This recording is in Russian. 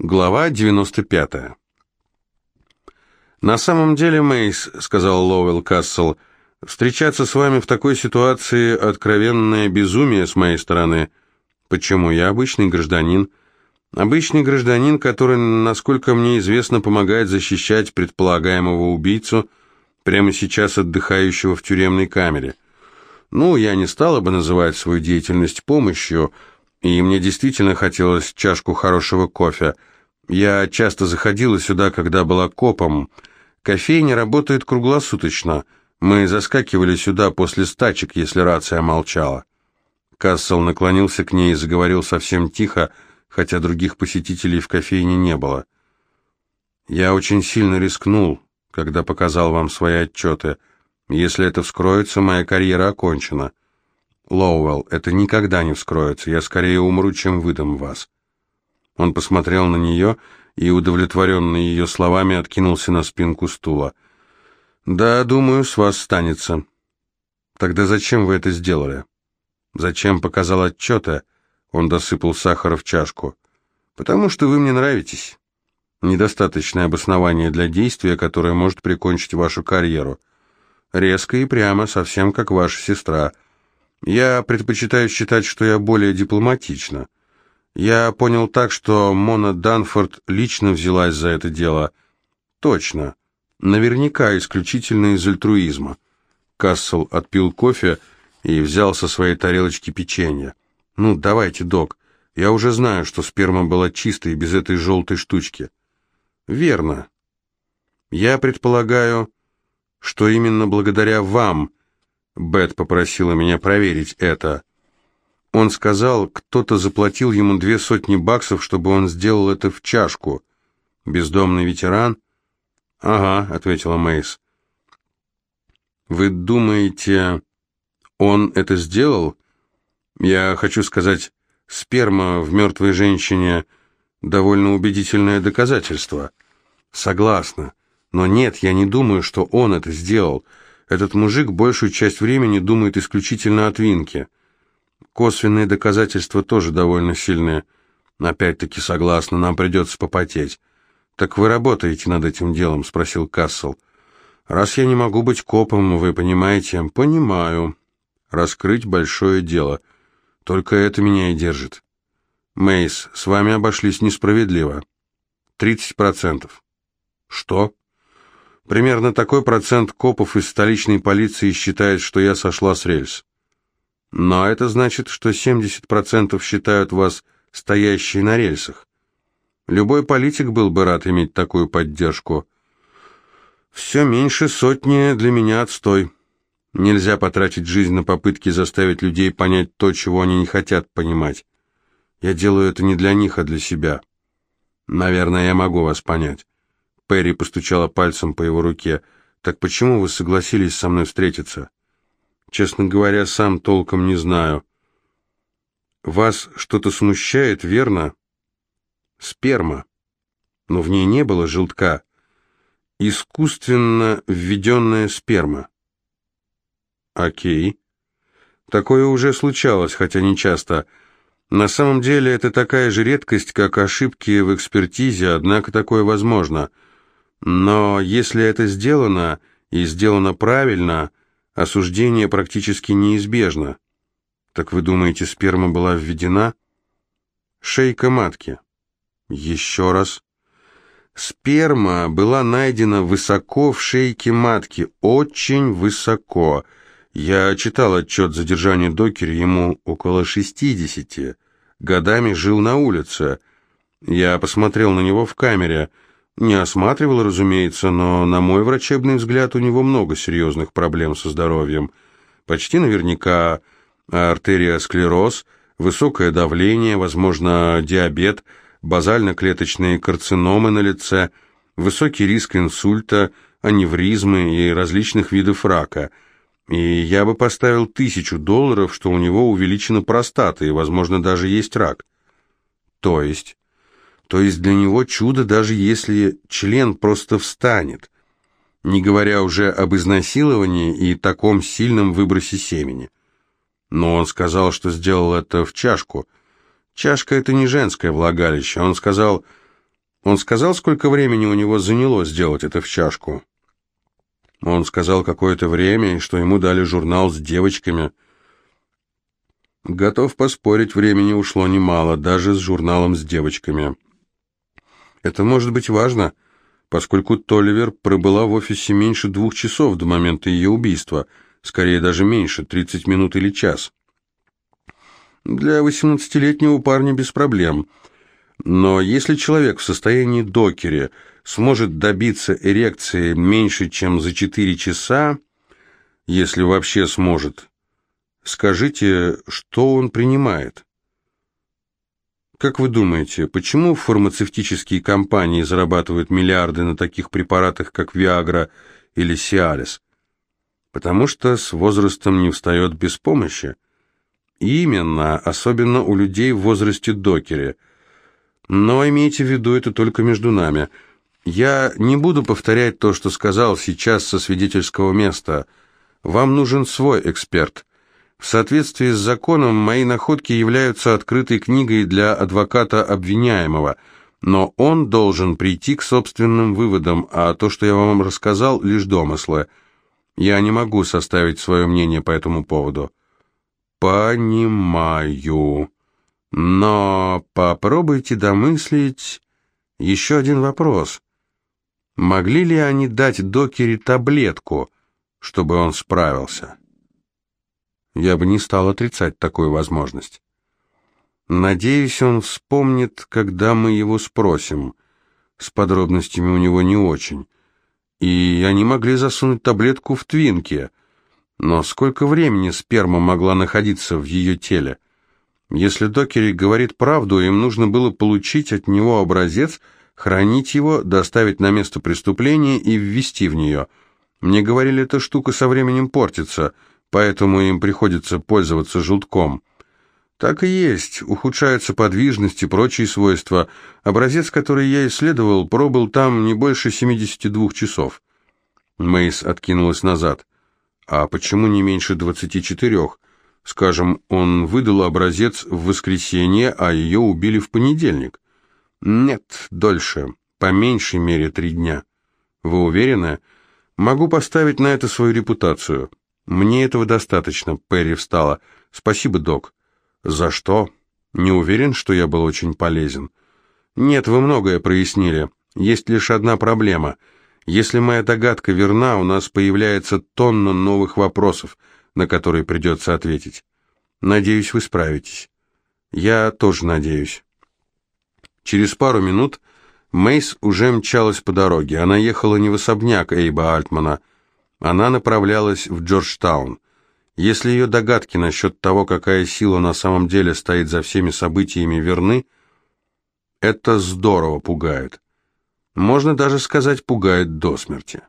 Глава 95. «На самом деле, Мейс, — сказал Лоуэлл Кассел, — встречаться с вами в такой ситуации — откровенное безумие с моей стороны. Почему? Я обычный гражданин. Обычный гражданин, который, насколько мне известно, помогает защищать предполагаемого убийцу, прямо сейчас отдыхающего в тюремной камере. Ну, я не стала бы называть свою деятельность помощью — и мне действительно хотелось чашку хорошего кофе. Я часто заходила сюда, когда была копом. Кофейня работает круглосуточно. Мы заскакивали сюда после стачек, если рация молчала. Кассел наклонился к ней и заговорил совсем тихо, хотя других посетителей в кофейне не было. «Я очень сильно рискнул, когда показал вам свои отчеты. Если это вскроется, моя карьера окончена». Лоуэлл, это никогда не вскроется. Я скорее умру, чем выдам вас. Он посмотрел на нее и, удовлетворенный ее словами, откинулся на спинку стула. «Да, думаю, с вас станется». «Тогда зачем вы это сделали?» «Зачем показал отчеты?» Он досыпал сахара в чашку. «Потому что вы мне нравитесь. Недостаточное обоснование для действия, которое может прикончить вашу карьеру. Резко и прямо, совсем как ваша сестра». Я предпочитаю считать, что я более дипломатична. Я понял так, что Мона Данфорд лично взялась за это дело. Точно. Наверняка исключительно из альтруизма. Кассел отпил кофе и взял со своей тарелочки печенье. «Ну, давайте, док. Я уже знаю, что сперма была чистой без этой желтой штучки». «Верно. Я предполагаю, что именно благодаря вам Бет попросила меня проверить это. Он сказал, кто-то заплатил ему две сотни баксов, чтобы он сделал это в чашку. Бездомный ветеран? Ага, ответила Мейс. Вы думаете, он это сделал? Я хочу сказать, сперма в мертвой женщине довольно убедительное доказательство. Согласна. Но нет, я не думаю, что он это сделал. Этот мужик большую часть времени думает исключительно о Твинке. Косвенные доказательства тоже довольно сильные. Опять-таки согласна, нам придется попотеть. «Так вы работаете над этим делом?» — спросил Кассел. «Раз я не могу быть копом, вы понимаете?» «Понимаю. Раскрыть большое дело. Только это меня и держит. Мейс, с вами обошлись несправедливо. Тридцать процентов». «Что?» Примерно такой процент копов из столичной полиции считает, что я сошла с рельс. Но это значит, что 70% считают вас стоящей на рельсах. Любой политик был бы рад иметь такую поддержку. Все меньше сотни для меня отстой. Нельзя потратить жизнь на попытки заставить людей понять то, чего они не хотят понимать. Я делаю это не для них, а для себя. Наверное, я могу вас понять. Перри постучала пальцем по его руке. «Так почему вы согласились со мной встретиться?» «Честно говоря, сам толком не знаю». «Вас что-то смущает, верно?» «Сперма. Но в ней не было желтка. Искусственно введенная сперма». «Окей. Такое уже случалось, хотя не часто». На самом деле это такая же редкость, как ошибки в экспертизе, однако такое возможно – но если это сделано, и сделано правильно, осуждение практически неизбежно. Так вы думаете, сперма была введена? Шейка матки. Еще раз. Сперма была найдена высоко в шейке матки, очень высоко. Я читал отчет задержания докера, ему около 60. Годами жил на улице. Я посмотрел на него в камере – не осматривал, разумеется, но, на мой врачебный взгляд, у него много серьезных проблем со здоровьем. Почти наверняка артериосклероз, высокое давление, возможно, диабет, базально-клеточные карциномы на лице, высокий риск инсульта, аневризмы и различных видов рака. И я бы поставил тысячу долларов, что у него увеличена простата и, возможно, даже есть рак. То есть... То есть для него чудо, даже если член просто встанет, не говоря уже об изнасиловании и таком сильном выбросе семени. Но он сказал, что сделал это в чашку. Чашка — это не женское влагалище. Он сказал, Он сказал, сколько времени у него заняло сделать это в чашку? Он сказал какое-то время, что ему дали журнал с девочками. Готов поспорить, времени ушло немало, даже с журналом с девочками. Это может быть важно, поскольку Толивер пробыла в офисе меньше двух часов до момента ее убийства, скорее даже меньше, 30 минут или час. Для 18-летнего парня без проблем. Но если человек в состоянии докере сможет добиться эрекции меньше, чем за 4 часа, если вообще сможет, скажите, что он принимает? Как вы думаете, почему фармацевтические компании зарабатывают миллиарды на таких препаратах, как Виагра или Сиалис? Потому что с возрастом не встает без помощи. Именно, особенно у людей в возрасте докере. Но имейте в виду, это только между нами. Я не буду повторять то, что сказал сейчас со свидетельского места. Вам нужен свой эксперт. В соответствии с законом мои находки являются открытой книгой для адвоката обвиняемого, но он должен прийти к собственным выводам, а то, что я вам рассказал, лишь домыслы. Я не могу составить свое мнение по этому поводу. «Понимаю. Но попробуйте домыслить еще один вопрос. Могли ли они дать докере таблетку, чтобы он справился?» Я бы не стал отрицать такую возможность. Надеюсь, он вспомнит, когда мы его спросим. С подробностями у него не очень. И они могли засунуть таблетку в твинке — но сколько времени сперма могла находиться в ее теле? Если Докери говорит правду, им нужно было получить от него образец, хранить его, доставить на место преступления и ввести в нее. Мне говорили, эта штука со временем портится, поэтому им приходится пользоваться желтком. Так и есть, ухудшается подвижность и прочие свойства. Образец, который я исследовал, пробыл там не больше 72 часов. Мейс откинулась назад. А почему не меньше 24? Скажем, он выдал образец в воскресенье, а ее убили в понедельник. Нет, дольше. По меньшей мере три дня. Вы уверены? Могу поставить на это свою репутацию. Мне этого достаточно, Перри встала. Спасибо, док. За что? Не уверен, что я был очень полезен. Нет, вы многое прояснили. Есть лишь одна проблема — если моя догадка верна, у нас появляется тонна новых вопросов, на которые придется ответить. Надеюсь, вы справитесь. Я тоже надеюсь. Через пару минут Мейс уже мчалась по дороге. Она ехала не в особняк Эйба Альтмана. Она направлялась в Джорджтаун. Если ее догадки насчет того, какая сила на самом деле стоит за всеми событиями, верны, это здорово пугает. Можно даже сказать, пугает до смерти.